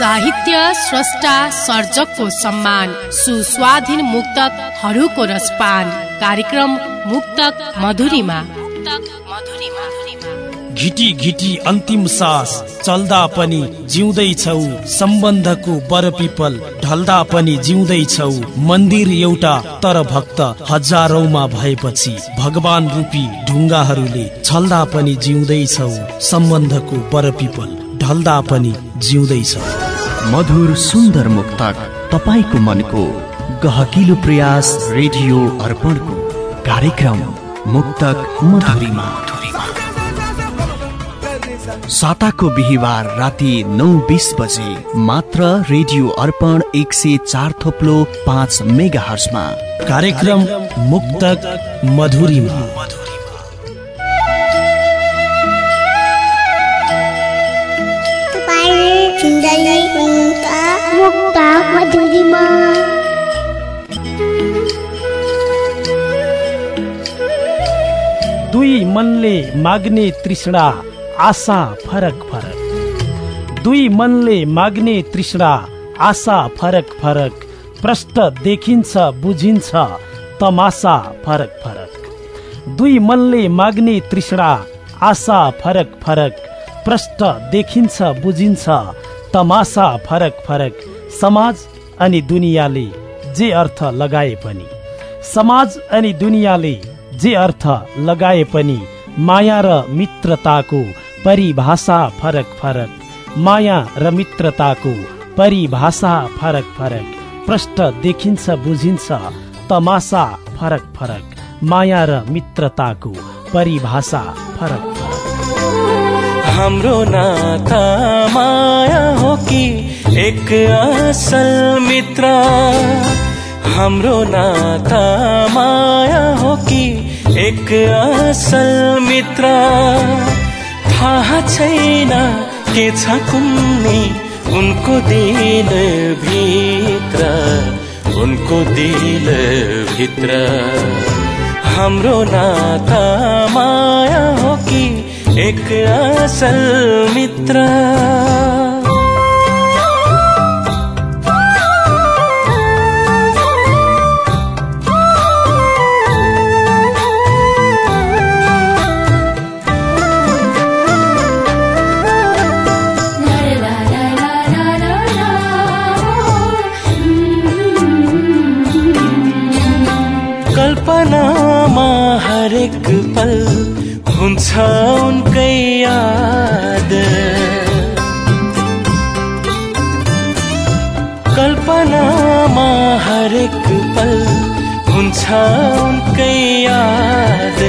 साहित्य स्रष्टा सर्जकको सम्मान सुस्वाधीन मुक्तकहरूको रसपान। कार्यक्रम मुक्तक मधुरीमा। घिटी घिटी अन्तिम सास चल्दा पनि जिउँदैछौ सम्बन्धको पिपल ढल्दा पनि जिउँदैछौ मन्दिर एउटा तर भक्त हजारौमा भएपछि भगवान रूपी ढुङ्गाहरूले छल्दा पनि जिउँदैछौ सम्बन्धको पिपल ढल्दा पनि जिउँदैछौ मधुर सुन्दर मुक्तक तपाईँको मनको गहकिलो प्रयास रेडियो अर्पणको कार्यक्रम मुक्तक मधुरीमा। साताको बिहिबार राति नौ बिस बजे मात्र रेडियो अर्पण एक सय चार थोप्लो पाँच मेगा हर्समा कार्यक्रम मुक्तक मधुरीमा। दुई मनले माग्ने तृष्णा आशा फरक फरक। दुई मनले माग्ने तृष्णा आशा फरक फरक। प्रष्ट देखिन्छ बुझिन्छ तमासा फरक फरक। दुई मनले माग्ने तृष्णा आशा फरक फरक। प्रष्ट देखिन्छ बुझिन्छ तमासा फरक फरक समाज अनि दुनियाँले जे अर्थ लगाए पनि। समाज अनि दुनियाँले जे अर्थ लगाए पनि माया र मित्रताको परिभाषा फरक फरक। माया र मित्रताको परिभाषा फरक फरक। प्रष्ट देखिन्छ बुझिन्छ तमासा फरक फरक। माया र मित्रताको परिभाषा फरक हाम्रो नाता माया हो कि एक असल मित्र? हाम्रो नाता माया हो कि एक असल मित्र? थाहा छैन के छ कुन्नी उनको दिल भित्र उनको दिल भित्र। हाम्रो नाता माया हो एक असल मित्र। हरेक पल हुन्छ उनकै याद। कल्पनामा हरेक पल हुन्छ उनकै याद।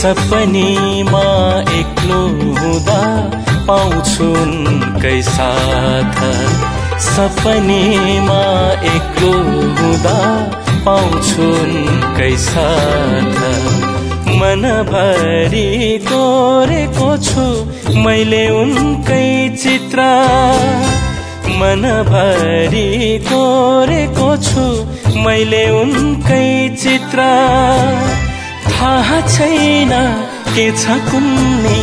सपनीमा एक्लो हुँदा पाउँछु उनकै साथ। सपनीमा एक्लो हुँदा पाउँछुन् कैसाथ मनभरि कोरेको छु। मैले उनकै चित्र मनभरि कोरेको छु। मैले उनकै चित्र थाहा छैन के छ कुन्नी।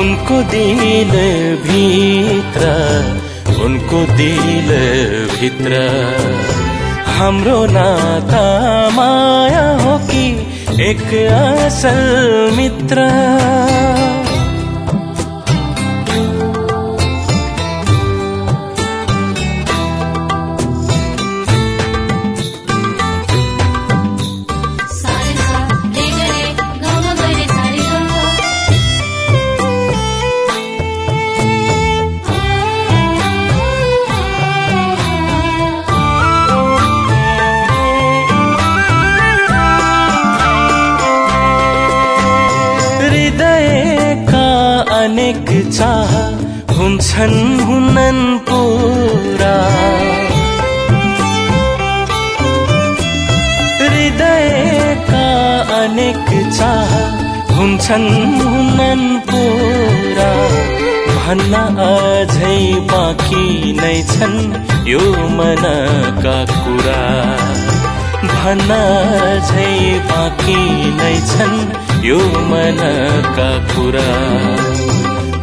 उनको दिल भित्र उनको दिल भित्र। हाम्रो नाता माया हो कि एक असल मित्र। चाह हुन्छन् हुनन् पुरा। हृदयका अनेक चाह हुन्छन् हुनन् पुरा। भन्न अझै बाँकी नै छन् यो मनका कुरा। भन्न अझै बाँकी नै छन् यो मनका कुरा।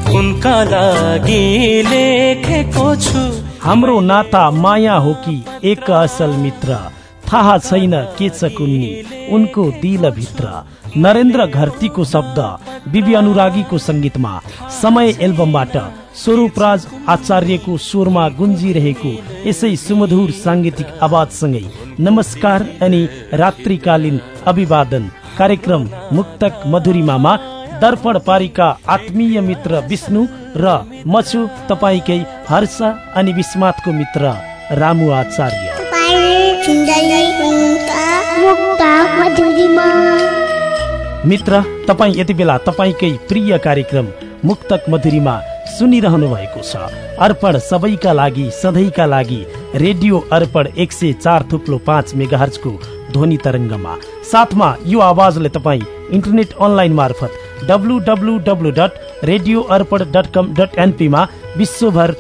उनका लागि लेखेको छु। हाम्रो नाता माया हो कि एक असल मित्र? थाहा छैन के छ कुन्नी उनको दिलभित्र नरेन्द्र घरतीको शब्द बिबी अनुरागीको सङ्गीतमा। समय एल्बमबाट स्वरूपराज आचार्यको स्वरमा गुन्जिरहेको यसै सुमधुर साङ्गीतिक आवाजसँगै नमस्कार अनि रात्रिकालीन अभिवादन कार्यक्रम मुक्तक मधुरिमामा दर्पण पारिका आत्मीय मित्र विष्णु र म छु तपाईँकै हर्ष अनि विस्मातको मित्र रामु आचार्य। मित्र तपाईँ यति बेला तपाईँकै प्रिय कार्यक्रम मुक्तक मधुरीमा सुनिरहनु भएको छ। अर्पण सबैका लागि सधैँका लागि रेडियो अर्पण एक सय चार थुप्लो पाँच मेगाहर्जको ध्वनि तरङ्गमा। साथमा यो आवाजले तपाईँ इन्टरनेट अनलाइन मार्फत W W W dot radio Arpan dot com dot एनपीमा विश्वभर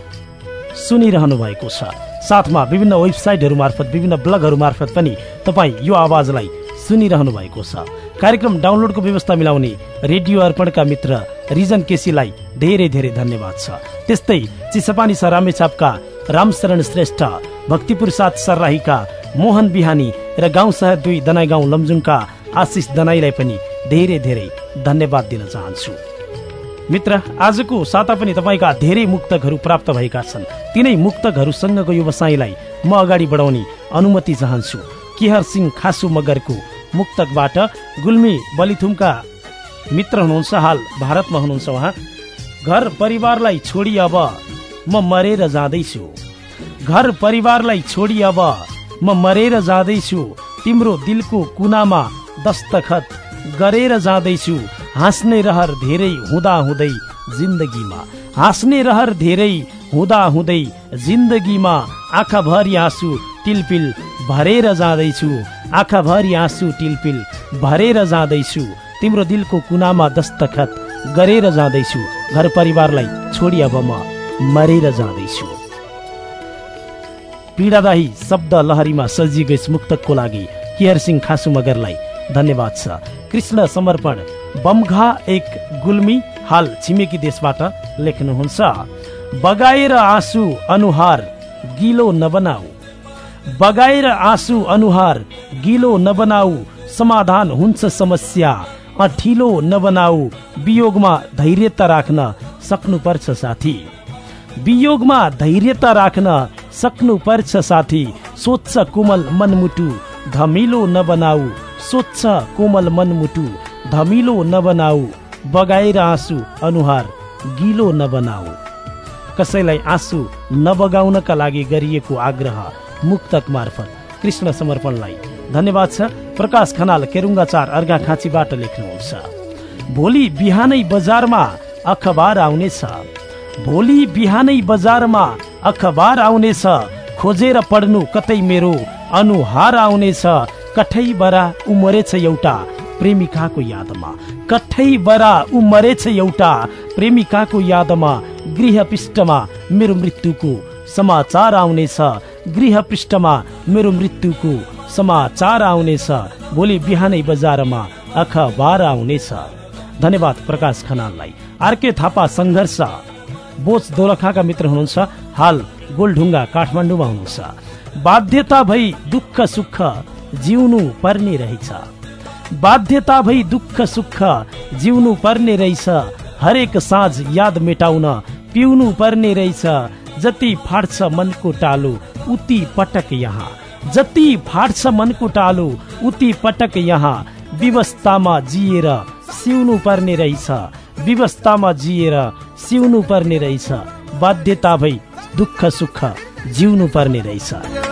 सुनिरहनु भएको छ। साथमा विभिन्न वेबसाइटहरू मार्फत विभिन्न ब्लगहरू मार्फत पनि तपाईँ यो आवाजलाई सुनिरहनु भएको छ। कार्यक्रम डाउनलोडको व्यवस्था मिलाउने रेडियो अर्पणका मित्र रिजन केसीलाई धेरै धेरै धन्यवाद छ। त्यस्तै चिसपानी सरामेछापका रामशरण श्रेष्ठ भक्तिपुर साथ सर्राहीका मोहन बिहानी र गाउँ शहर दुई दनाई गाउँ लमजुङका आशिष दनाईलाई पनि धेरै धेरै धन्यवाद दिन चाहन्छु। मित्र आजको साता पनि तपाईँका धेरै मुक्तकहरू प्राप्त भएका छन्। तिनै मुक्तकहरूसँगको व्यवसायलाई म अगाडि बढाउने अनुमति चाहन्छु। केहर सिंह खासु मगरको मुक्तकबाट गुल्मी बलिथुमका मित्र हुनुहुन्छ हाल भारतमा हुनुहुन्छ उहाँ। घर परिवारलाई छोडी अब म मरेर जाँदैछु। घर परिवारलाई छोडी अब म मरेर जाँदैछु। तिम्रो दिलको कुनामा दस्तखत गरेर जाँदैछु। हाँस्ने रहर धेरै हुँदा हुँदै जिन्दगीमा। हाँस्ने रहर धेरै हुँदा हुँदै जिन्दगीमा आँखाभरि आँसु टिलपिल भरेर जाँदैछु। आँखाभरि आँसु टिलपिल भरेर जाँदैछु। तिम्रो दिलको कुनामा दस्तखत गरेर जाँदैछु। घर परिवारलाई छोडी अब म मरेर जाँदैछु। पीडादाही शब्द लहरीमा सजिएको यस मुक्तकको लागि केयर सिंह खासु मगरलाई धन्यवाद छ। कृष्ण समर्पण बमघा एक गुल्मी हाल छिमेकी देशबाट लेख्नुहुन्छ। बगाएर आँसु अनुहार गिलो नबनाऊ। बगाएर आँसु अनुहार गिलो नबनाऊ समाधान हुन्छ समस्या अठिलो नबनाऊ वियोगमा धैर्यता राख्न सक्नुपर्छ साथी। वियोगमा धैर्यता राख्न सक्नुपर्छ साथी सोच्छ कोमल मनमुटु धमिलो नबनाऊ सोच्छ कोमल मनमुटु धमिलो नबनाऊ बगाएर आँसु अनुहार गिलो नबनाऊ। कसैलाई आँसु नबगाउनका लागि गरिएको आग्रह मुक्तक मार्फत कृष्ण समर्पणलाई धन्यवाद छ। प्रकाश खनाल केरुङ्गा चार अर्घा खाँचीबाट लेख्नुहुन्छ। भोलि बिहानै बजारमा अखबार आउनेछ। भोलि बिहानै बजारमा अखबार आउनेछ। खोजेर पढ्नु कतै मेरो अनुहार आउनेछ। कठै बरा उमरेछ एउटा प्रेमिकाको यादमा। कठै बरा उमरेछ एउटा प्रेमिकाको यादमा गृह पृष्ठमा मेरो मृत्युको समाचार आउनेछ। गृह पृष्ठमा मेरो मृत्युको समाचार आउनेछ। भोलि बिहानै बजारमा अखबार आउनेछ। धन्यवाद प्रकाश खनाललाई। आरके थापा सङ्घर्ष। बोच दोलखाका मित्र हुनुहुन्छ। हाल गोलढुङ्गा काठमाडौँमा हुनुहुन्छ। बाध्यता भई दुःख सुख जिउनु पर्ने रहेछ। बाध्यता भई दुःख सुख जिउनु पर्ने रहेछ। हरेक साँझ याद मेटाउन पिउनु पर्ने रहेछ। जति फाट्छ मनको टालो उति पटक यहाँ। जति फाट्छ मनको टालो उति पटक यहाँ। व्यवस्थामा जिएर सिउनु पर्ने रहेछ। व्यवस्थामा जिएर सिउनु पर्ने रहेछ। बाध्यता भई दुःख सुख जिउनु पर्ने रहेछ।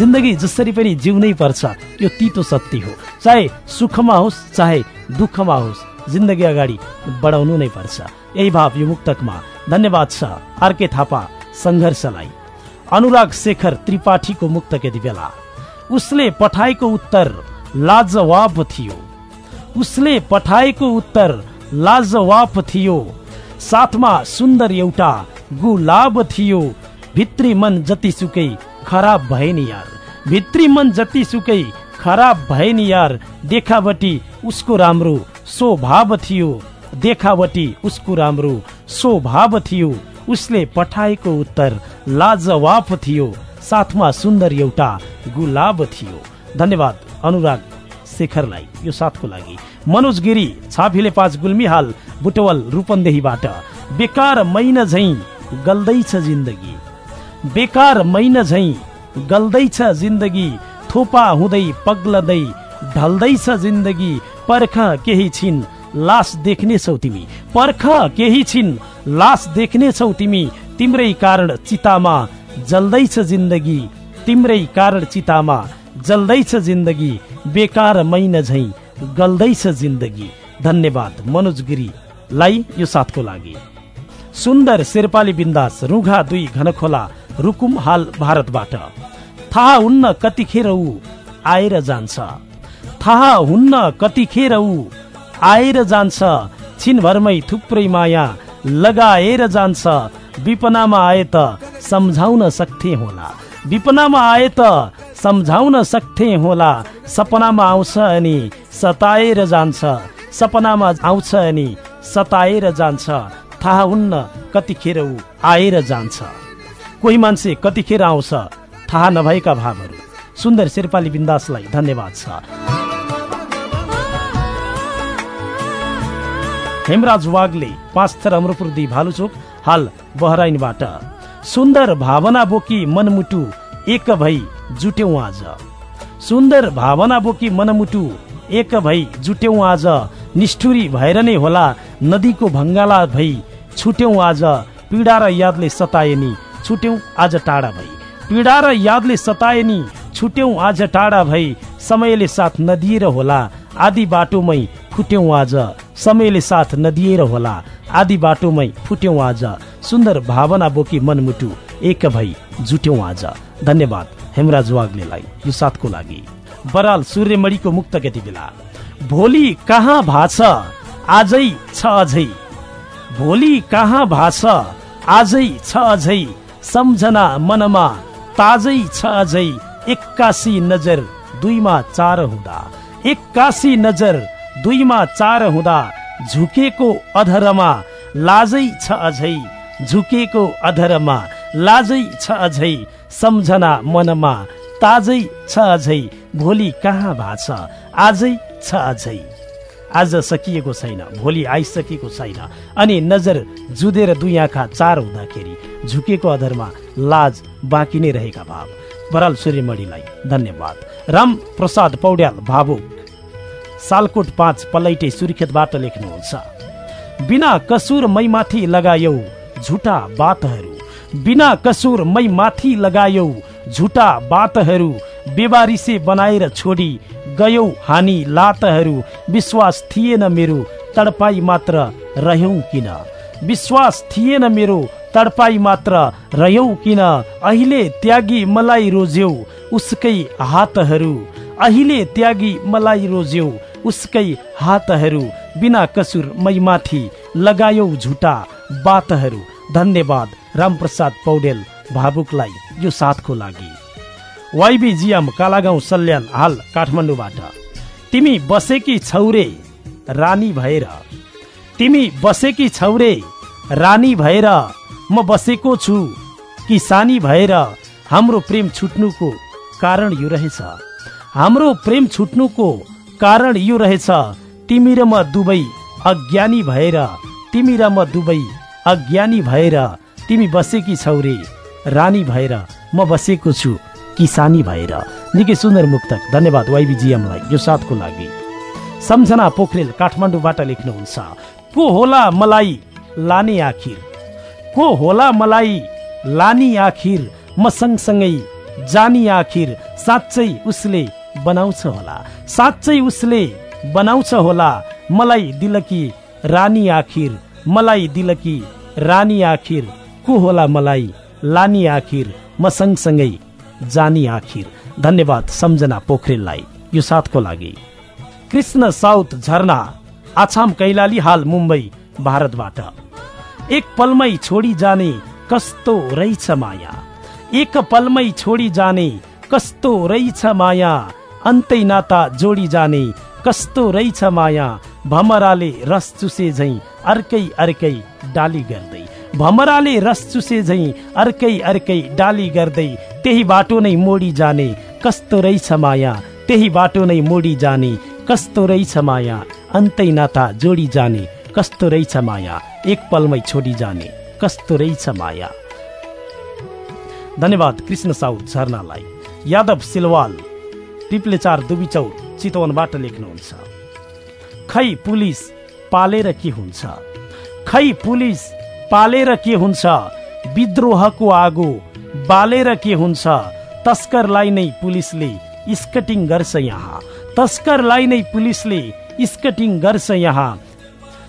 जिन्दगी जसरी पनि जिउनै पर्छ यो तितो सत्य हो। चाहे सुखमा होस् चाहे दुःखमा होस् जिन्दगी अगाडि बढाउनु नै पर्छ। यही भाव यो मुक्तकमा। धन्यवाद छ आरके थापा सङ्घर्षलाई। अनुराग शेखर त्रिपाठीको मुक्तक यति बेला। उसले पठाएको उत्तर लाजवाब थियो। उसले पठाएको उत्तर लाजवाब थियो। साथमा सुन्दर एउटा गुलाब थियो। भित्री मन जतिसुकै खराब भए नि यार। भित्री मन जतिसुकै खराब भए नि यार। देखावटी उसको राम्रो स्वभाव थियो। देखावटी उसको राम्रो स्वभाव थियो। उसले पठाएको उत्तर लाजवाफ थियो। साथमा सुन्दर एउटा गुलाब थियो। धन्यवाद अनुराग शेखरलाई यो साथको लागि। मनोज गिरी छाफिले पाँच गुल्मी हाल बुटवल रूपन्देहीबाट। बेकार मैन झै गल्दैछ जिन्दगी। बेकार मैन झै गल्दैछ जिन्दगी थोपा हुँदै पग्लदै ढल्दैछ जिन्दगी पर्ख केही छिन् लास देख्नेछौ तिमी। पर्ख केही छिन् लास देख्नेछौ तिमी तिम्रै कारण चितामा जल्दैछ जिन्दगी तिम्रै कारण चितामा जल्दैछ जिन्दगी बेकार मैन झै गल्दैछ जिन्दगी। धन्यवाद मनोज गिरीलाई यो साथको लागि। सुन्दर शेर्पाली बिन्दास रुघा दुई घनखोला रुकुम हाल भारतबाट। थाहा हुन्न कतिखेर ऊ आएर जान्छ। थाहा हुन्न कतिखेर ऊ आएर जान्छ। छिनभरमै थुप्रै माया लगाएर जान्छ। विपनामा आए त सम्झाउन सक्थे होला। विपनामा आए त सम्झाउन सक्थे होला। सपनामा आउँछ अनि सताएर जान्छ। सपनामा आउँछ अनि सताएर जान्छ। थाहा हुन्न कतिखेर ऊ आएर जान्छ। कोही मान्छे कतिखेर आउँछ? थाहा नभएका भावहरू। सुन्दर शेर्पाली बिन्दासलाई धन्यवाद छ। हेमराज वागले पाँच थर अमरपुर भालुचोक हाल बहराइनबाट। सुन्दर भावना बोकी मनमुटु एक भई जुट्यौँ आज। सुन्दर भावना बोकी मनमुटु एक भई जुट्यौँ आज। निष्ठुरी भएर नै होला नदीको भङ्गाला भई छुट्यौँ आज। पीडा र यादले सताए नि छुट्यौँ आज टाढा भई। पीडा र यादले सताए नि। छुट्यौँ आज टाढा भई समयले साथ नदिएर होला। आदि बाटोमै फुट्यौँ आज। समयले साथ नदिएर होला। आदि बाटोमै फुट्यौँ आज। सुन्दर भावना बोकी मनमुटु एक भई जुट्यौँ आज। धन्यवाद हेमराज वाग्लेलाई यो साथको लागि। बराल सूर्यमणिको मुक्त यति बेला। भोलि कहाँ भाछ? आजै छ अझै। भोलि कहाँ भाछ? आजै छ अझै। सम्झना मनमा ताजै छ अझै एक्कासी नजर दुईमा चार हुँदा। एक्कासी नजर दुईमा चार हुँदा झुकेको अधरमा लाजै छ अझै झुकेको अधरमा लाजै छ अझै सम्झना मनमा ताजै छ अझै भोलि कहाँ भाछ आजै छ अझै आज सकिएको छैन भोलि आइसकेको छैन। अनि नजर जुधेर दुई आँखा चार हुँदाखेरि झुकेको अधरमा लाज बाँकी नै रहेका भाव। बराल सूर्यमणिलाई धन्यवाद। राम प्रसाद पौड्याल भावुक सालकोट पाँच पल्लैटे सुर्खेतबाट लेख्नुहुन्छ। बिना कसुर मै माथि लगायौ झुटा बातहरू। बिना कसुर मै माथि लगायौ झुटा बातहरू। बेबारिसे बनाएर छोडी गयौ। हानि लातहरू। विश्वास थिएन मेरो। तडपाई मात्र रह्यौ किन? विश्वास थिएन मेरो। तडपाई मात्र रह्यौ किन? अहिले त्यागी मलाई रोज्यौ उसकै हातहरू। अहिले त्यागी मलाई रोज्यौ उसकै हातहरू। बिना कसुर मै माथि लगायौ झुटा बातहरू। धन्यवाद। रामप्रसाद पौडेल भावुकलाई यो साथको लागि। वाइबी जिएम कालागाउँ सल्यान हाल काठमाडौँबाट। तिमी बसेकी छौरे रानी भएर। तिमी बसेकी छौरे रानी भएर म बसेको छु कि सानी भएर हाम्रो प्रेम छुट्नुको कारण यो रहेछ। हाम्रो प्रेम छुट्नुको कारण यो रहेछ तिमी र म दुवै अज्ञानी भएर तिमी र म दुवै अज्ञानी भएर तिमी बसेकी छौरे रानी भएर म बसेको छु। किसानी भएर। निकै सुन्दर मुक्तक। धन्यवाद वाइबिजिएमलाई यो साथको लागि। सम्झना पोखरेल काठमाडौँबाट लेख्नुहुन्छ को होला मलाई लाने आखिर? को होला मलाई लानी आखिर? म सँगसँगै जानी आखिर। साँच्चै उसले बनाउँछ होला। साँच्चै उसले बनाउँछ होला। मलाई दिलकी रानी आखिर? मलाई दिलकी रानी आखिर? को होला मलाई लानी आखिर? म सँगसँगै जानी आखिर। धन्यवाद सम्झना पोखरेललाई। यो साथको लागि। कृष्ण साउथ झरना आछाम कैलाली हाल मुम्बई भारतबाट। एक पलमै छोडी जाने कस्तो रहेछ माया। एक पलमै छोडी जाने कस्तो रहेछ माया। अन्तै नाता जोडी जाने कस्तो रहेछ माया। भमराले रस चुसे झै अर्कै अर्कै डाली गर्दै। भमराले रस चुसे झै अर्कै अर्कै डाली गर्दै त्यही बाटो नै मोडी जाने कस्तो रहेछ माया? त्यही बाटो नै मोडी जाने कस्तो रहेछ माया? अन्तै नाता जोडी जाने कस्तो रहेछ माया? एक पलमै छोडी जाने कस्तो रहेछ माया? धन्यवाद कृष्ण साउद झरनालाई। यादव सिलवाल टिप्ले चार दुबिचौ चितवनबाट लेख्नुहुन्छ। खै पुलिस पालेर के हुन्छ? खै पुलिस पालेर के हुन्छ? विद्रोहको आगो। बालेर के हुन्छ? तस्करलाई नै पुलिसले स्कटिङ गर्छ यहाँ। तस्करलाई नै पुलिसले स्कटिङ गर्छ यहाँ।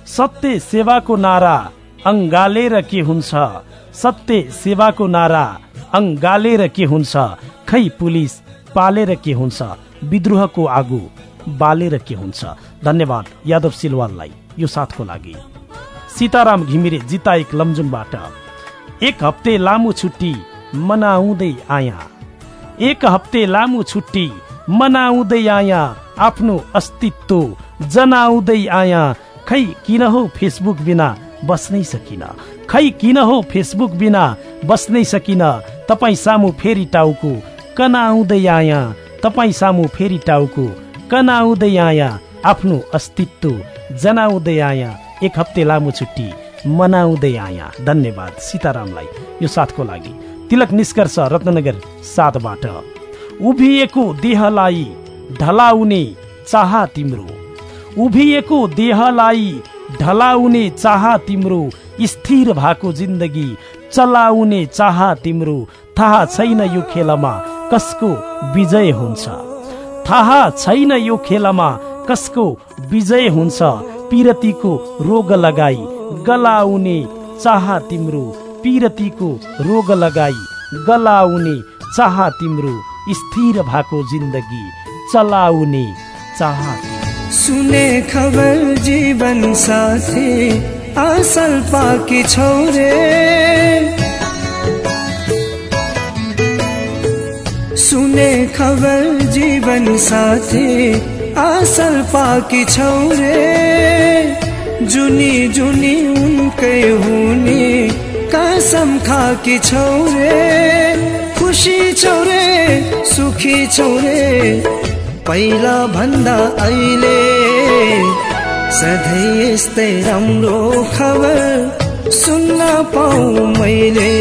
सत्य सेवाको नारा अङ्गालेर के हुन्छ? सत्य सेवाको नारा अङ्गालेर के हुन्छ? खै पुलिस पालेर के हुन्छ? विद्रोहको आगो बालेर के हुन्छ? धन्यवाद यादव सिलवाललाई यो साथको लागि। सीताराम घिमिरे जिता एक लमजुङबाट। एक हप्ते लामो छुट्टी मनाउँदै आया। एक हप्ते लामो छुट्टी मनाउँदै आया। आफ्नो अस्तित्व जनाउँदै आया। खै किन हो फेसबुक बिना बस्नै सकिन? खै किन हो फेसबुक बिना बस्नै सकिन? तपाईँ सामु फेरि टाउको कनाउँदै आया। तपाईँ सामु फेरि टाउको कनाउँदै आया। आफ्नो अस्तित्व जनाउँदै आया। एक हप्ते लामो छुट्टी मनाउँदै आया। धन्यवाद सीतारामलाई यो साथको लागि। तिलक निष्कर्ष रत्नगर सातबाट। उभिएको देहलाई ढलाउने चाह तिम्रो। उभिएको देहलाई ढलाउने चाह तिम्रो। स्थिर भएको जिन्दगी चलाउने चाह तिम्रो। थाहा छैन यो खेलमा कसको विजय हुन्छ। थाहा छैन यो खेलमा कसको विजय हुन्छ। पिरतीको रोग लगाई गलाउने चाह तिम्रो। पिरतीको रोग लगाई गलाउने चाह तिम्रो। स्थिर भएको जिन्दगी चलाउने चाह सुने खबर जीवन साथी असल पाकी छोरे सुने खबर जीवन साथी असल पाकी छोरे जुनी जुनी उनकै हुने। कसम खाकी छोरे खुसी छोरे सुखी छोरे पहिला भन्दा अहिले सधैँ यस्तै राम्रो खबर सुन्न पाऊ मैले।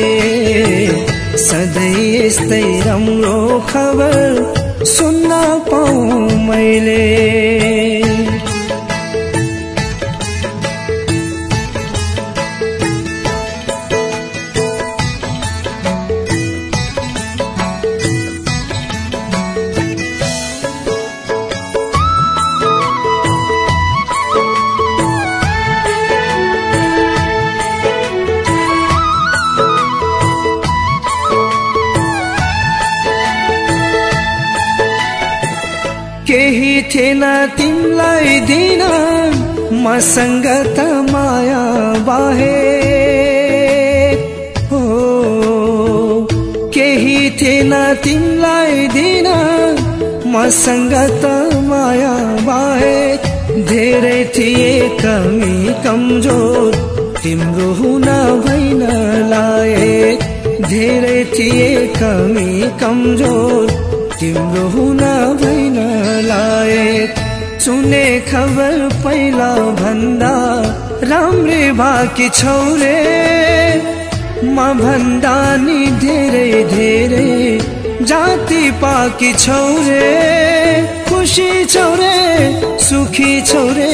सधैँ यस्तै राम्रो खबर सुन्न पाऊ मैले। थिएन तिमीलाई दिन मसँग त माया बाहे। हो केही थिएन तिमीलाई दिन मसँग त माया बाहे। धेरै थिए कमी कमजोर तिम्रो हुन भइन लाए। धेरै थिए कमी कमजोर तिम्रो हुन भइन सुने खबर पहिला भन्दा राम्रे बाँकी छौरे म भन्दा नि धेरै धेरै जाति पाकी छौरे खुसी छौरे सुखी छौरे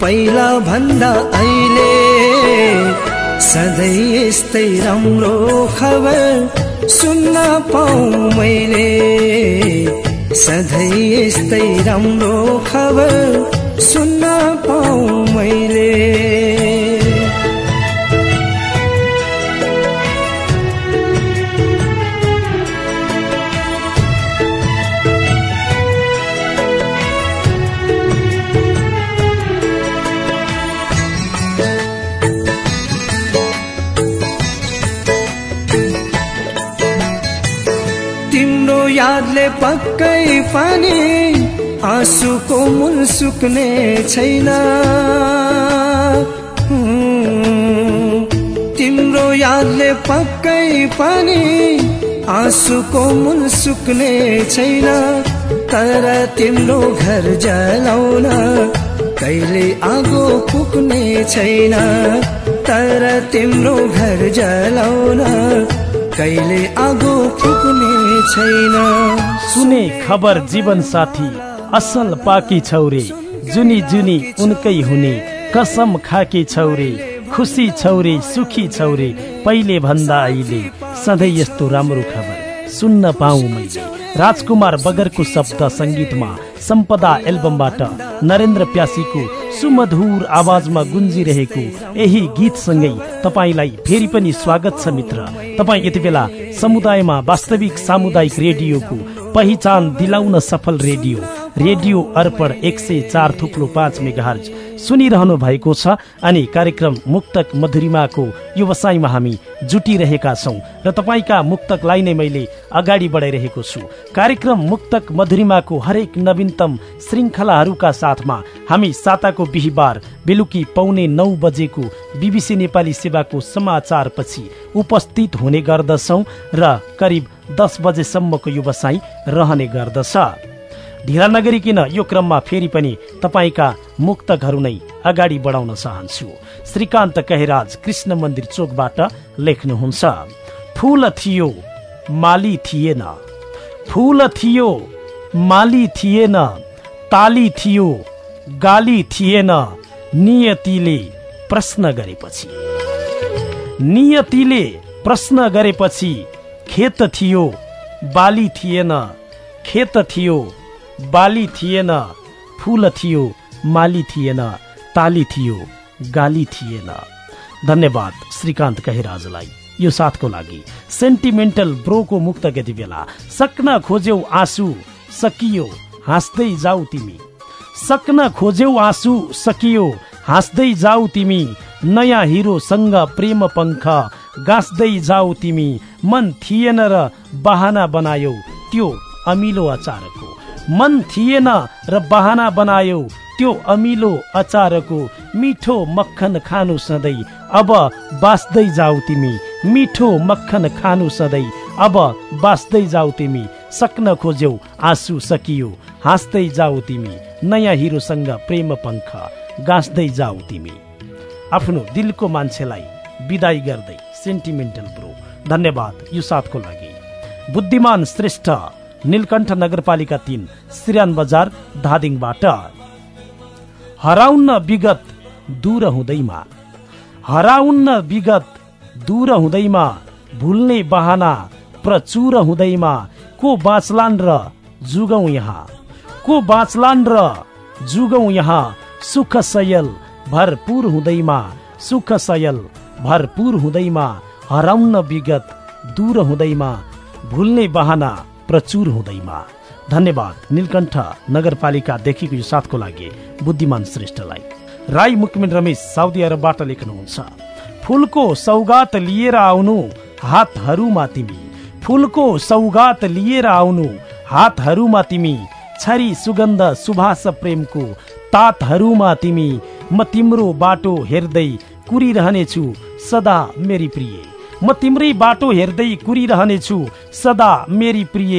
पहिला भन्दा अहिले सधैँ यस्तै राम्रो खबर सुन्न पाऊ मैले। सधैँ यस्तै राम्रो खबर सुन्न पाऊ मैले। यादले पक्कै पनि आँसुको मुन सुक्ने छैन। तिम्रो यादले पक्कै पनि आँसुको मुन सुक्ने छैन। तर तिम्रो घर जलाउन कहिले आगो पुग्ने छैन। तर तिम्रो घर जलाउन कहिले आगो पुग्ने छैन। सुने खबर जीवन साथी असल पाकी छौरे जुनी जुनी उनकै हुने कसम खाकी छौरे खुसी छौरे सुखी छौरे पहिले भन्दा अहिले सधैँ यस्तो राम्रो खबर सुन्न पाऊ मैले। राजकुमार बगरको शब्द सङ्गीतमा सम्पदा एल्बमबाट नरेन्द्र प्यासीको सुमधुर आवाजमा गुन्जिरहेको यही गीतसँगै तपाईँलाई फेरि पनि स्वागत छ मित्र। तपाईँ यति बेला समुदायमा वास्तविक सामुदायिक रेडियोको पहिचान दिलाउन सफल रेडियो। रेडियो अर्पण एक सय चार थुप्लो पाँच मेगाहर्ज सुनिरहनु भएको छ अनि कार्यक्रम मुक्तक मधुरिमाको व्यवसायमा हामी जुटिरहेका छौँ र तपाईँका मुक्तकलाई नै मैले अगाडि बढाइरहेको छु। कार्यक्रम मुक्तक मधुरिमाको हरेक नवीनतम श्रृङ्खलाहरूका साथमा हामी साताको बिहिबार बेलुकी पाउने नौ बजेको बिबिसी नेपाली सेवाको समाचारपछि उपस्थित हुने गर्दछौँ र करिब दस बजेसम्मको व्यवसाय रहने गर्दछ। ढिला नगरिकन यो क्रममा फेरि पनि तपाईँका मुक्तकहरू नै अगाडि बढाउन चाहन्छु। श्रीकान्त कहेराज कृष्ण मन्दिर चोकबाट लेख्नुहुन्छ फुल थियो माली थिएन। फुल थियो माली थिएन। ताली थियो गाली थिएन। नियतिले प्रश्न गरेपछि। नियतिले प्रश्न गरेपछि खेत थियो बाली थिएन। खेत थियो बाली थिएन फुल थियो माली थिएन ताली थियो गाली थिएन। धन्यवाद श्रीकान्त कहिराजलाई। यो साथको लागि सेन्टिमेन्टल ब्रोको मुक्त यति बेला सक्न खोज्यौ आँसु सकियो हाँस्दै जाऊ तिमी। सक्न खोज्यौ आँसु सकियो हाँस्दै जाऊ तिमी। नयाँ हिरोसँग प्रेम पङ्ख गाँस्दै जाऊ तिमी। मन थिएन र बहाना बनायौ त्यो अमिलो अचारको। मन थिएन र बहाना बनायौ त्यो अमिलो अचारको मिठो मक्खन खानु सधैँ। अब बाँच्दै जाऊ तिमी मिठो मक्खन खानु सधैँ। अब बाँच्दै जाऊ तिमी सक्न खोज्यौ आँसु सकियो। हाँस्दै जाऊ तिमी नयाँ हिरोसँग प्रेम पङ्ख गाँच्दै जाऊ तिमी। आफ्नो दिलको मान्छेलाई विदाई गर्दै सेन्टिमेन्टल ब्रो धन्यवाद यो साथको लागि। बुद्धिमान श्रेष्ठ नीलकण्ठ नगरपालिका तिन सिरान बजार धादिङबाट। हराउन्न विगत दूर हुँदैमा। हराउन्न विगत दूर हुँदैमा। भुल्ने बहाना प्रचुर हुँदैमा। को बाँचलान् र जुगौँ यहाँ? को बाँचलान् र जुगौँ यहाँ? सुख सयल भरपुर हुँदैमा। सुख सयल भरपुर हुँदैमा। हराउन्न विगत दूर हुँदैमा। भुल्ने बहाना प्रचुर हुँदैमा। धन्यवाद नीलकण्ठ नगरपालिकादेखिको यो साथको लागि बुद्धिमान श्रेष्ठलाई। राई मुकमिन रमेश साउदी अरबबाट लेख्नुहुन्छ। फुलको सौगात लिएर आउनु हातहरूमा तिमी। फुलको सौगात लिएर आउनु हातहरूमा तिमी। छरी सुगन्ध सुभाष प्रेमको तातहरूमा तिमी। म तिम्रो बाटो हेर्दै कुरिरहनेछु सदा मेरी प्रिय। म तिम्रै बाटो हेर्दै कुरिरहनेछु। सदा मेरी प्रिय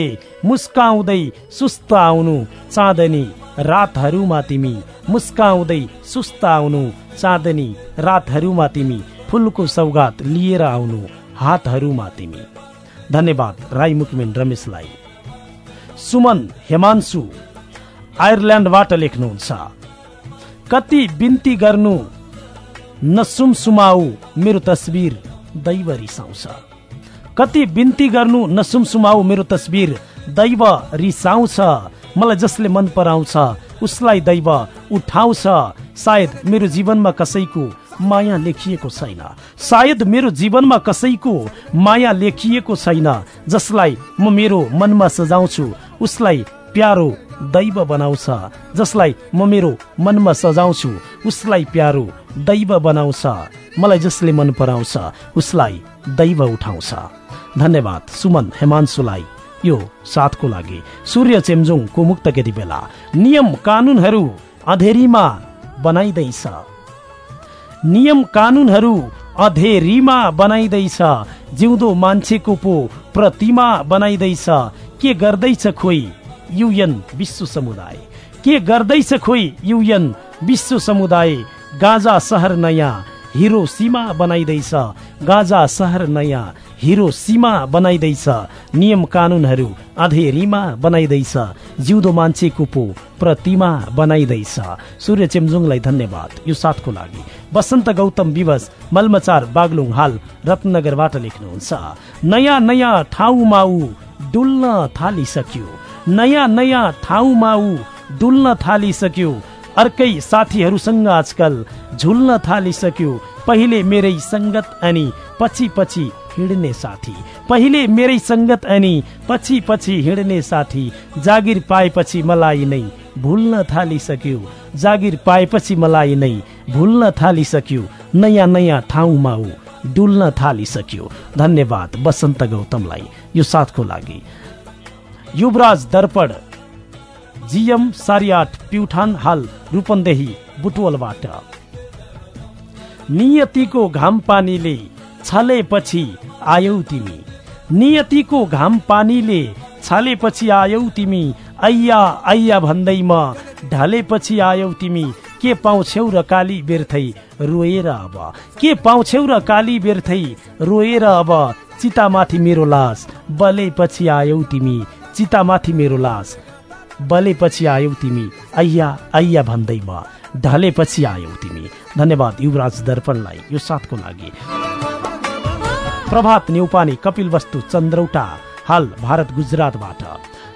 मुस्काउँदै सुस्त आउनु चाँदनी रातहरूमा तिमी। मुस्काउँदै सुस्त आउनु चाँदनी रातहरूमा तिमी। फुलको सौगात लिएर आउनु। हातहरूमा तिमी। धन्यवाद राई मुकमिन रमेशलाई। सुमन हेमान्सु आयरल्यान्डबाट लेख्नुहुन्छ। कति बिन्ती गर्नु नसुमसुमाऊ मेरो तस्बिर दैव रिसाउँछ कति बिन्ती गर्नु नसुमसुमाऊ मेरो तस्बिर दैव रिसाउँछ मलाई जसले मन पराउँछ उसलाई दैव उठाउँछ। सायद मेरो जीवनमा कसैको माया लेखिएको छैन। सायद मेरो जीवनमा कसैको माया लेखिएको छैन जसलाई म मेरो मनमा सजाउँछु उसलाई प्यारो दैव बनाउँछ जसलाई म मेरो मनमा सजाउँछु उसलाई प्यारो दैव बनाउँछ। मलाई जसले मन पराउँछ उसलाई दैव उठाउँछ। धन्यवाद सुमन हेमान्सुलाई यो साथको लागि सूर्य चेम्जोङको मुक्त यति बेला। नियम कानुनहरू अधेरीमा बनाइँदैछ। नियम कानुनहरू अधेरीमा बनाइँदैछ। जिउँदो मान्छेको पो प्रतिमा बनाइँदैछ। के गर्दैछ खोइ युएन विश्व समुदाय। के गर्दैछ खोइ युएन विश्व समुदाय? गाजा सहर नयाँ हिरो सीमा बनाइँदैछ। गाजा सहर नयाँ हिरो सीमा बनाइँदैछ। नियम कानुनहरू अधेरीमा बनाइँदैछ। जिउँदो मान्छेको पो प्रतिमा बनाइँदैछ। सूर्य चेम्जुङलाई धन्यवाद। यो साथको लागि वसन्त गौतम विवश मलमचार बागलुङ हाल रत्नगरबाट लेख्नुहुन्छ। नयाँ नयाँ ठाउँमा ऊ डुल्न थालिसक्यो। नयाँ नयाँ ठाउँमा ऊ डुल्न थालिसक्यो। अर्कै साथीहरूसँग आजकल झुल्न थालिसक्यो। पहिले मेरै सङ्गत अनि पछि पछि हिँड्ने साथी। पहिले मेरै सङ्गत अनि पछि पछि हिँड्ने साथी। जागिर पाएपछि मलाई नै भुल्न थालिसक्यो। जागिर पाएपछि मलाई नै भुल्न थालिसक्यो। नयाँ नयाँ ठाउँमा ऊ डुल्न थालिसक्यो। धन्यवाद वसन्त गौतमलाई यो साथको लागि। युवराज दर्पण। जिएम सारियाट प्युठान हाल रूपन्देही बुटवलबाट। नियतिको घाम पानीले छलेपछि आयौ तिमी। नियतिको घाम पानीले छलेपछि आयौ तिमी। ऐया ऐया भन्दै म ढलेपछि आयौ तिमी। के पाउँछौ र काली बेर्थै रोएर अब? के पाउँछौ र काली बेर्थै रोएर अब? चितामाथि मेरो लास बलेपछि आयौ तिमी। चितामाथि मेरो लास बलेपछि आयौ तिमी ऐया ऐया भन्दै म ढलेपछि आयौ तिमी। धन्यवाद युवराज दर्पणलाई यो साथको लागि। प्रभात नेउपाने कपिल वस्तु चन्द्रौटा हाल भारत गुजरातबाट।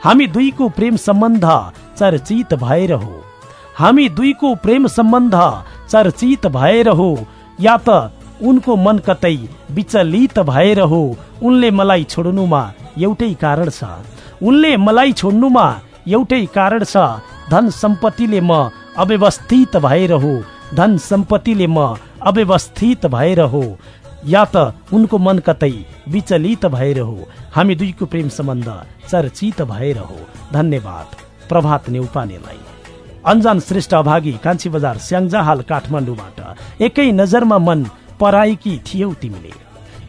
हामी दुईको प्रेम सम्बन्ध चर्चित भएर हो। हामी दुईको प्रेम सम्बन्ध चर्चित भएर हो। या त उनको मन कतै विचलित भएर हो। उनले मलाई छोड्नुमा एउटै कारण छ। उनले मलाई छोड्नुमा एउटै कारण छ। धन सम्पत्तिले म अव्यवस्थित भएर हो धन सम्पत्तिले म अव्यवस्थित भएर हो या त उनको मन कतै विचलित भएर हो हामी दुईको प्रेम सम्बन्ध चर्चित भएर हो धन्यवाद। प्रभात नेउपानेलाई। अन्जान श्रेष्ठ अभागी कान्छी बजार स्याङ्जा हाल काठमाडौँबाट। एकै नजरमा मन पराएकी थियौ तिमीले।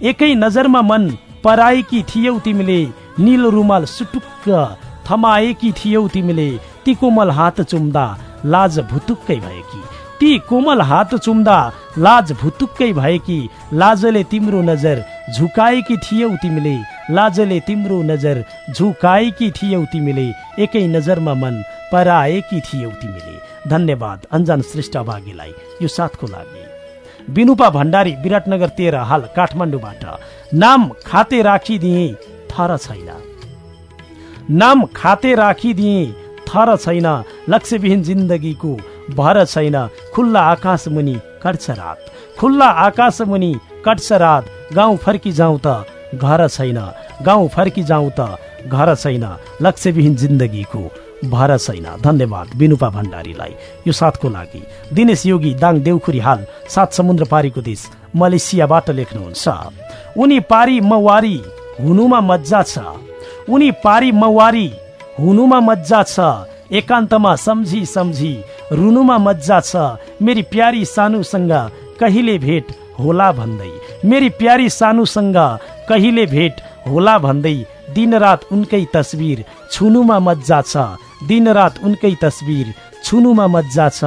एकै नजरमा मन पराएकी थियौ तिमीले। निलो रुमाल सुटुक्क थमाएकी थियौ तिमीले? ती कोमल हात चुम्दा लाज भुतुक्कै भएकी ती कोमल हात चुम्दा लाज भुतुक्कै भएकी लाजले तिम्रो नजर झुकाएकी थियौ तिमीले? लाजले तिम्रो नजर झुकाएकी थियौ तिमीले? एकै नजरमा मन पराएकी थियौ तिमीले? धन्यवाद अन्जान श्रेष्ठ अभागीलाई यो साथको लागि। विनुपा भण्डारी विराटनगर तेह्र हाल काठमाडौँबाट। नाम खाते राखिदिए। थर छैन। नाम खाते राखिदिए थर छैन। लक्ष्यविहीन जिन्दगीको भर छैन। खुल्ला आकाश मुनि कट्छ रात खुल्ला आकाश मुनि कट्छ रात गाउँ फर्की जाउँ त घर छैन। गाउँ फर्की जाउँ त घर छैन। लक्ष्यविहीन जिन्दगीको भर छैन। धन्यवाद विनुपा भण्डारीलाई। यो साथको लागि दिनेश योगी दाङ देउखुरी हाल सात समुद्र पारीको देश मलेसियाबाट लेख्नुहुन्छ। उनी पारी मवारी हुनुमा मजा छ। उनी पारी मवारी हुनुमा मजा छ। एकान्तमा सम्झी सम्झी रुनुमा मजा छ। मेरी प्यारी सानुसँग कहिले भेट होला भन्दै मेरी प्यारी सानुसँग कहिले भेट होला भन्दै दिनरात उनकै तस्बिर छुनुमा मजा छ। दिनरात उनकै तस्बिर छुनुमा मजा छ।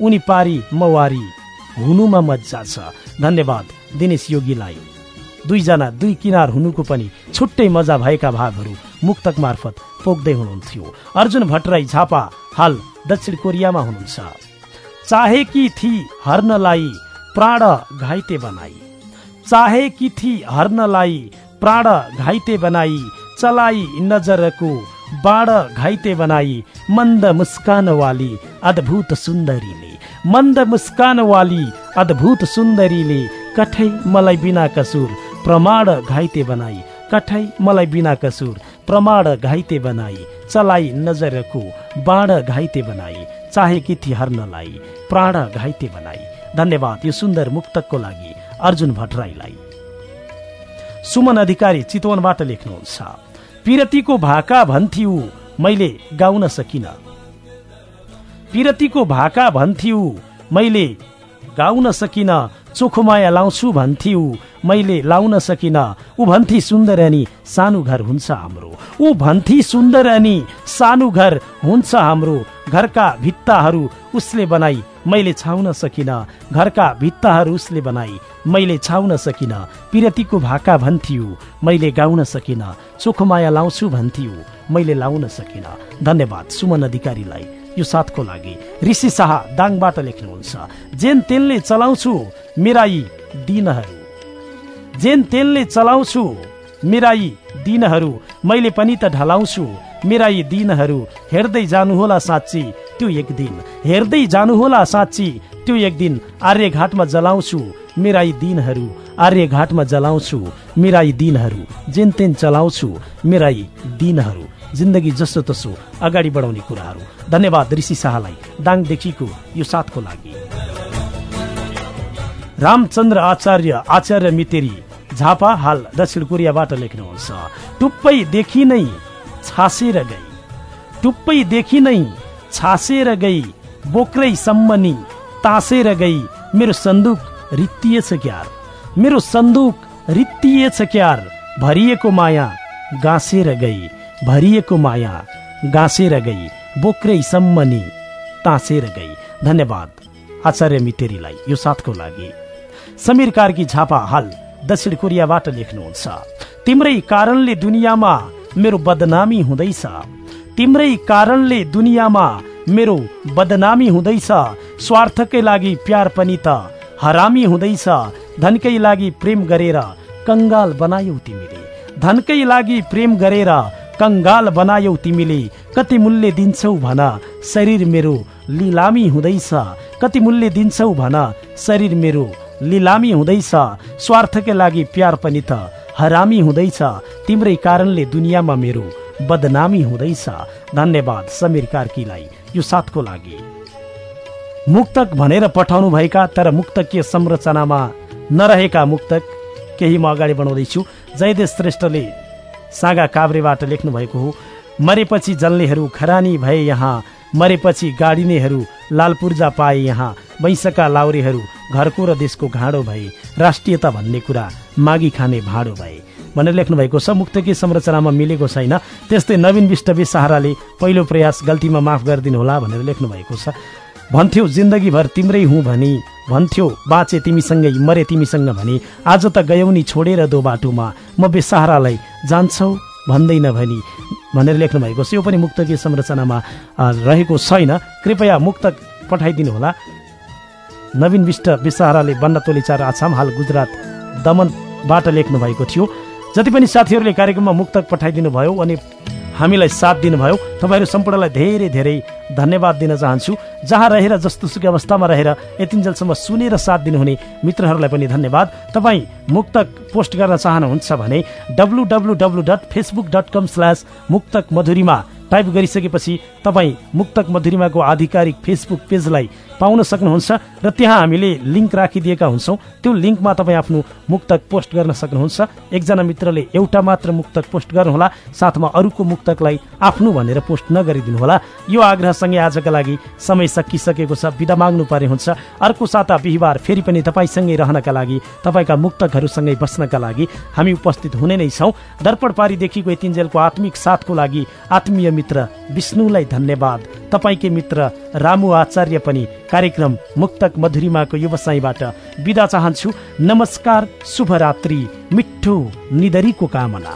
उनी पारी मवारी हुनुमा मजा छ। धन्यवाद दिनेश योगीलाई। दुईजना दुई किनार हुनुको पनि छुट्टै मजा भएका भागहरू मुक्तक मार्फत पोख्दै हुनुहुन्थ्यो। अर्जुन भट्टराई झापा हाल दक्षिण कोरियामा हुनुहुन्छ। चाहेकी थी हर्नलाई प्राण घाइते बनाई। चाहेकी थी हर्नलाई प्राण घाइते बनाई चलाई नजरको बाण घाइते बनाई मन्द मुस्कान वाली अद्भुत सुन्दरीले। मन्द मुस्कान वाली अद्भुत सुन्दरीले कठै मलाई बिना कसुर प्रमाण घाइते बनाई। कठै मलाई बिना कसुर। प्रमाण घाइते बनाई। चलाई नजरको बाण घाइते बनाई। चाहेकी थी हर्नलाई प्राण घाइते बनाई। धन्यवाद यो सुन्दर मुक्तकको लागि। अर्जुन भट्टराईलाई। सुमन अधिकारी चितवनबाट लेख्नुहुन्छ। पिरतीको भाका भन्थ्यौ मैले गाउन सकिन। पिरतीको भाका भन्थ्यौ मैले गाउन सकिन चोखो माया लाउँछु भन्थ्यौ। मैले लाउन सकिन। ऊ भन्थी सुन्दर अनि सानो घर हुन्छ हाम्रो। ऊ भन्थी सुन्दर अनि सानो घर हुन्छ हाम्रो। घरका भित्ताहरू उसले बनाई मैले छाउन सकिन। घरका भित्ताहरू उसले बनाई मैले छाउन सकिन। पिरतीको भाका भन्थ्यौ मैले गाउन सकिन। चोखो माया लाउँछु भन्थ्यौ मैले लाउन सकिन। धन्यवाद सुमन अधिकारीलाई। यो साथको लागि। ऋषि शाह दाङबाट लेख्नुहुन्छ जेन तेलले चलाउँछु मेरा दिनहरू। जेन तेलले चलाउँछु मेरा यी दिनहरू। मैले पनि त ढलाउँछु मेरा यी दिनहरू। हेर्दै जानुहोला साँच्ची त्यो एक दिन हेर्दै जानुहोला साँच्ची त्यो एक दिन आर्यघाटमा जलाउँछु मेरा यी दिनहरू। आर्यघाटमा जलाउँछु मेरा यी दिनहरू। जेन तेन चलाउँछु मेरा यी दिनहरू। जिन्दगी जसो तसो अगाडि बढाउने कुराहरू। धन्यवाद ऋषि शाहलाई। दाङदेखिको यो साथको लागि। रामचन्द्र आचार्य आचार्य मितेरी झापा हाल दक्षिण कोरियाबाट लेख्नुहुन्छ। टुप्पैदेखि नै छासेर गई। टुप्पैदेखि नै छासेर गई। बोक्रै सम्मनी तासेर गई। मेरो सन्दुक रित्तिएछ क्यार। मेरो सन्दुक रित्तिएछ क्यार। भरिएको माया गाँसेर गई। भरिएको माया गाँसेर गई बोक्रै सम्मनी तासेर गई। धन्यवाद आचार्य मितेरीलाई यो साथको लागि। समीर कार्की झापा हाल दक्षिण कोरियाबाट लेख्नुहुन्छ तिम्रै कारणले दुनियाँमा मेरो बदनामी हुँदैछ। तिम्रै कारणले दुनियाँमा मेरो बदनामी हुँदैछ। स्वार्थकै लागि प्यार पनि त हरामी हुँदैछ। धनकै लागि प्रेम गरेर कङ्गाल बनायौ तिमीले। धनकै लागि प्रेम गरेर कङ्गाल बनायौ तिमीले। कति मूल्य दिन्छौ भन शरीर मेरो लिलामी हुँदैछ। कति मूल्य दिन्छौ भन शरीर मेरो लिलामी हुँदैछ। स्वार्थकै लागि प्यार पनि त हरामी हुँदैछ। तिम्रै कारणले दुनियाँमा मेरो बदनामी हुँदैछ। धन्यवाद समीर कार्कीलाई यो साथको लागि। मुक्तक भनेर पठाउनु भएका तर मुक्तकीय संरचनामा नरहेका मुक्तक केही म अगाडि बढाउँदैछु। जयदेश श्रेष्ठले सागा काभ्रेबाट लेख्नु भएको हो मरेपछि जल्नेहरू खरानी भए यहाँ मरेपछि गाडिनेहरू लाल पूर्जा पाए यहाँ वैंशका लाउरेहरू घरको र देशको घाँडो भए राष्ट्रियता भन्ने कुरा मागी खाने भाँडो भए। भनेर लेख्नु भएको छ मुक्तकीय संरचनामा मिलेको छैन त्यस्तै नवीन विष्टवी सहाराले पहिलो प्रयास गल्तीमा माफ गरिदिनु होला भनेर लेख्नु भएको छ। भन्थ्यौ जिन्दगीभर तिम्रै हुँ भनी भन्थ्यौ बाँचे तिमीसँगै मरे तिमीसँग भने आज त गयौ नि छोडेर दो बाटोमा म बेसहारालाई जान्छौ भन्दैन भनी भनेर लेख्नु भएको छ। यो पनि मुक्तकीय संरचनामा रहेको छैन। कृपया मुक्तक पठाइदिनु होला। नवीन विष्ट विषहाराले बन्नतोली चार आछाम हाल गुजरात दमनबाट लेख्नु भएको थियो। जति पनि साथीहरूले कार्यक्रममा मुक्तक पठाइदिनु भयो अनि हामीलाई साथ दिनुभयो। तपाईँहरू सम्पूर्णलाई धेरै धेरै धन्यवाद दिन चाहन्छु। जहाँ रहेर जस्तो सुकै अवस्थामा रहेर यतिन्जेलसम्म सुनेर साथ दिनुहुने मित्रहरूलाई पनि धन्यवाद। तपाईँ मुक्तक पोस्ट गर्न चाहनुहुन्छ भने W W W dot Facebook dot com slash Muktak Madhurima type गरिसकेपछि तपाईँ मुक्तक मधुरिमाको आधिकारिक फेसबुक पेजलाई पाउन सक्नुहुन्छ र त्यहाँ हामीले लिङ्क राखिदिएका हुन्छौँ। त्यो लिङ्कमा तपाईँ आफ्नो मुक्तक पोस्ट गर्न सक्नुहुन्छ। एकजना मित्रले एउटा मात्र मुक्तक पोस्ट गर्नुहोला साथमा अरूको मुक्तकलाई आफ्नो भनेर पोस्ट नगरिदिनुहोला। यो आग्रहसँगै आजका लागि समय सकिसकेको छ। बिदा माग्नु पर्ने हुन्छ। अर्को साता बिहिबार फेरि पनि तपाईँसँगै रहनका लागि तपाईँका मुक्तकहरूसँगै बस्नका लागि हामी उपस्थित हुने नै छौँ। दर्पण पारीदेखिको यतिन्जेलको आत्मिक साथको लागि आत्मीय मित्र विष्णुलाई धन्यवाद। तपाईँकै मित्र रामु आचार्य पनि कार्यक्रम मुक्तक मधुरिमाको व्यवसायबाट बिदा चाहन्छु। नमस्कार शुभरात्रि मिठो निदरीको कामना।